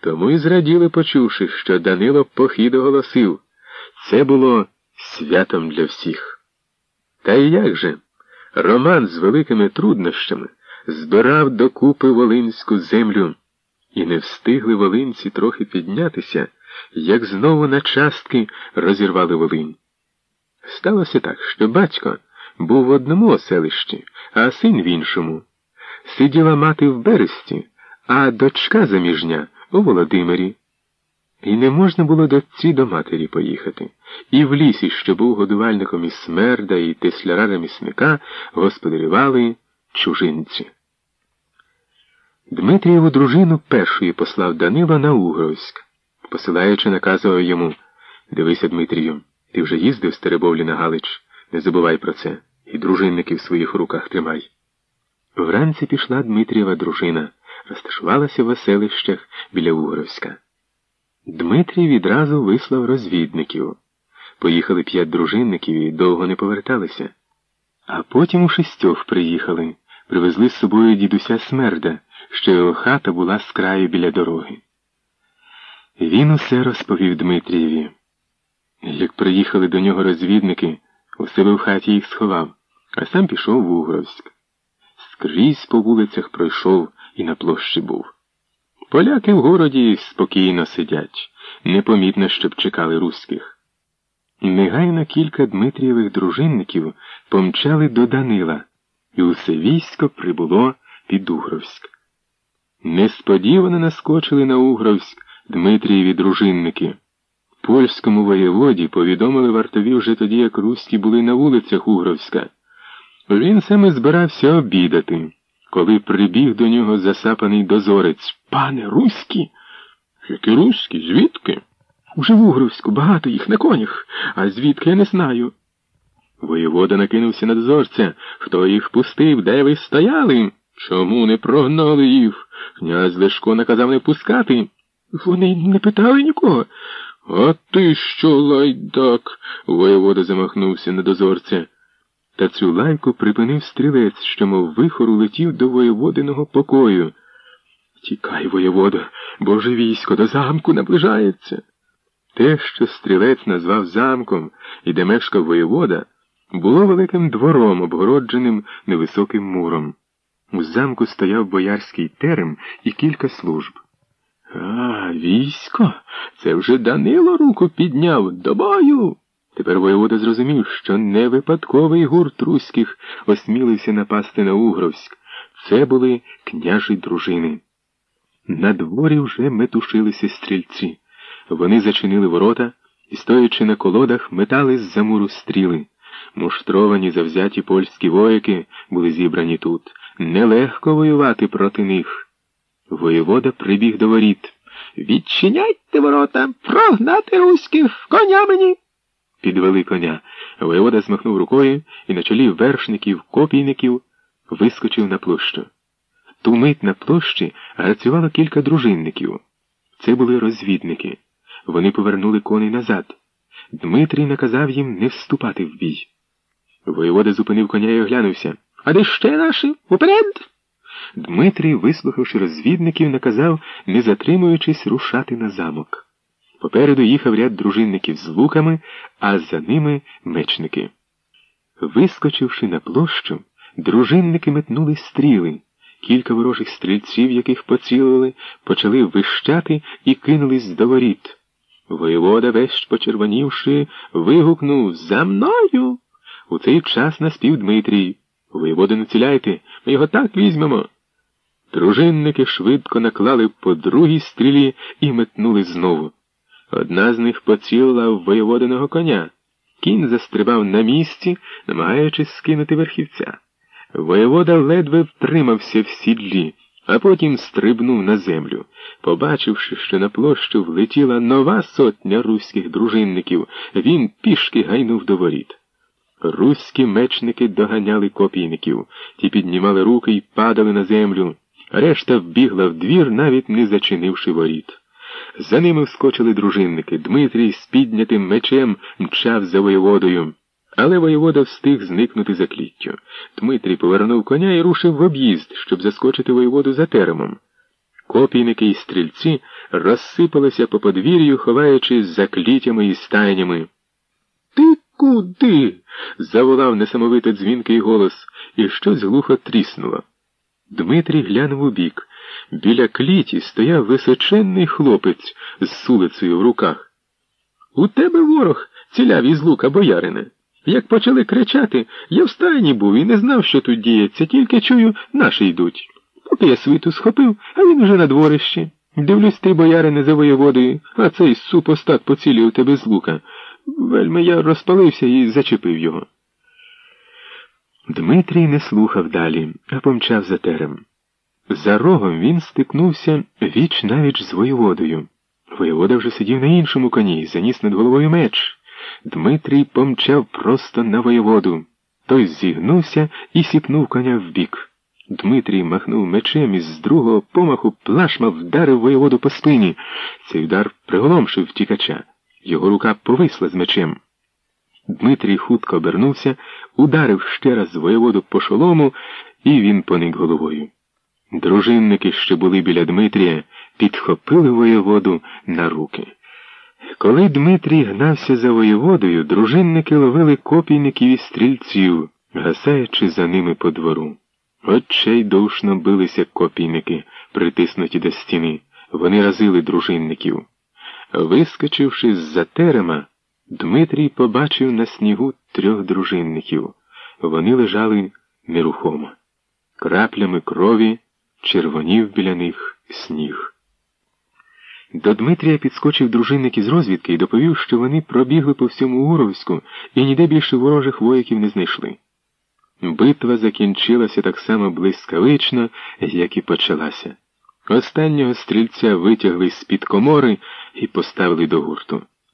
Тому й зраділи, почувши, що Данило похід оголосив. Це було святом для всіх. Та й як же? Роман з великими труднощами збирав докупи Волинську землю, і не встигли волинці трохи піднятися, як знову на частки розірвали Волинь. Сталося так, що батько був в одному оселищі, а син в іншому. Сиділа мати в Бересті, а дочка заміжня у Володимирі. І не можна було дочці до матері поїхати. І в лісі, що був годувальником із смерда і тесляра ремісника, господарювали чужинці. Дмитрієву дружину першою послав Данила на Угровськ, посилаючи, наказував йому Дивися, Дмитрію, ти вже їздив з Теребовлі на Галич, не забувай про це, і дружинники в своїх руках тримай. Вранці пішла Дмитрієва дружина, розташувалася в оселищах біля Угровська. Дмитрій відразу вислав розвідників. Поїхали п'ять дружинників і довго не поверталися. А потім у шістьох приїхали, привезли з собою дідуся смерда, що його хата була з краю біля дороги. Він усе розповів Дмитрієві. Як приїхали до нього розвідники, у себе в хаті їх сховав, а сам пішов в Угровськ. Скрізь по вулицях пройшов і на площі був. Поляки в городі спокійно сидять, непомітно, щоб чекали руських. Негайно кілька Дмитрієвих дружинників помчали до Данила, і усе військо прибуло під Угровськ. Несподівано наскочили на Угровськ Дмитрієві дружинники. Польському воєводі повідомили вартові вже тоді, як руські були на вулицях Угровська. Він саме збирався обідати коли прибіг до нього засапаний дозорець. Пане Руські? Які руські? Звідки? Уже в Угровську, багато їх на конях, а звідки я не знаю. Воєвода накинувся на дозорця. Хто їх пустив, де ви стояли? Чому не прогнали їх? Князь Лешко наказав не пускати. Вони не питали нікого. А ти що, лайдак? Воєвода замахнувся на дозорця. Та цю лайку припинив стрілець, що, мов вихор, улетів до воєводиного покою. Тікай, воєвода, боже військо до замку наближається. Те, що стрілець назвав замком і де мешкав воєвода, було великим двором, обгородженим невисоким муром. У замку стояв боярський терем і кілька служб. А, військо, це вже Данило руку підняв до бою. Тепер воєвода зрозумів, що не випадковий гурт руських осмілився напасти на Угровськ. Це були княжі дружини. На дворі вже метушилися стрільці. Вони зачинили ворота і, стоячи на колодах, метали з за муру стріли. Муштровані завзяті польські вояки були зібрані тут. Нелегко воювати проти них. Воєвода прибіг до воріт. Відчиняйте ворота, прогнати руських, коня мені підвели коня. Воєвода змахнув рукою і на чолі вершників, копійників вискочив на площу. Ту мить на площі грацювало кілька дружинників. Це були розвідники. Вони повернули коней назад. Дмитрій наказав їм не вступати в бій. Воєвода зупинив коня і оглянувся. А де ще наші? Уперед! Дмитрій, вислухавши розвідників, наказав, не затримуючись, рушати на замок. Попереду їхав ряд дружинників з луками, а за ними мечники. Вискочивши на площу, дружинники метнули стріли. Кілька ворожих стрільців, яких поцілили, почали вищати і кинулись до воріт. Воєвода, весь почервонівши, вигукнув За мною. У цей час наспів Дмитрій. Воєвода, не ціляйте, ми його так візьмемо. Дружинники швидко наклали по другій стрілі і метнули знову. Одна з них поцілила в воєводиного коня. Кінь застрибав на місці, намагаючись скинути верхівця. Воєвода ледве втримався в сідлі, а потім стрибнув на землю. Побачивши, що на площу влетіла нова сотня руських дружинників, він пішки гайнув до воріт. Руські мечники доганяли копійників, ті піднімали руки і падали на землю. Решта вбігла в двір, навіть не зачинивши воріт. За ними вскочили дружинники. Дмитрій з піднятим мечем мчав за воєводою. Але воєвода встиг зникнути за кліттю. Дмитрій повернув коня і рушив в об'їзд, щоб заскочити воєводу за теремом. Копійники і стрільці розсипалися по подвір'ю, ховаючись за клітями і стайнями. Ти куди? заволав несамовито дзвінкий голос, і щось глухо тріснуло. Дмитрій глянув у бік. Біля кліті стояв височенний хлопець з сулицею в руках. У тебе ворог ціляв із лука, боярине. Як почали кричати, я в стайні був і не знав, що тут діється, тільки чую, наші йдуть. Поки я свиту схопив, а він уже на дворищі. Дивлюсь, ти, боярине, за воєводою, а цей супостат поцілює тебе з лука. Вельми я розпалився і зачепив його. Дмитрій не слухав далі, а помчав за терем. За рогом він стикнувся віч навіч з воєводою. Воєвода вже сидів на іншому коні, заніс над головою меч. Дмитрій помчав просто на воєводу. Той зігнувся і сіпнув коня вбік. Дмитрій махнув мечем і з другого помаху плашма вдарив воєводу по спині. Цей удар приголомшив втікача. Його рука повисла з мечем. Дмитрій хутко обернувся, ударив ще раз воєводу по шолому, і він поник головою. Дружинники, що були біля Дмитрія, підхопили воєводу на руки. Коли Дмитрій гнався за воєводою, дружинники ловили копійників і стрільців, гасаючи за ними по двору. Отчай душно билися копійники, притиснуті до стіни. Вони разили дружинників. Вискочивши з-за терема, Дмитрій побачив на снігу трьох дружинників. Вони лежали нерухомо. Краплями крові червонів біля них сніг. До Дмитрія підскочив дружинник із розвідки і доповів, що вони пробігли по всьому Уровську і ніде більше ворожих вояків не знайшли. Битва закінчилася так само блискавично, як і почалася. Останнього стрільця витягли з-під комори і поставили до гурту.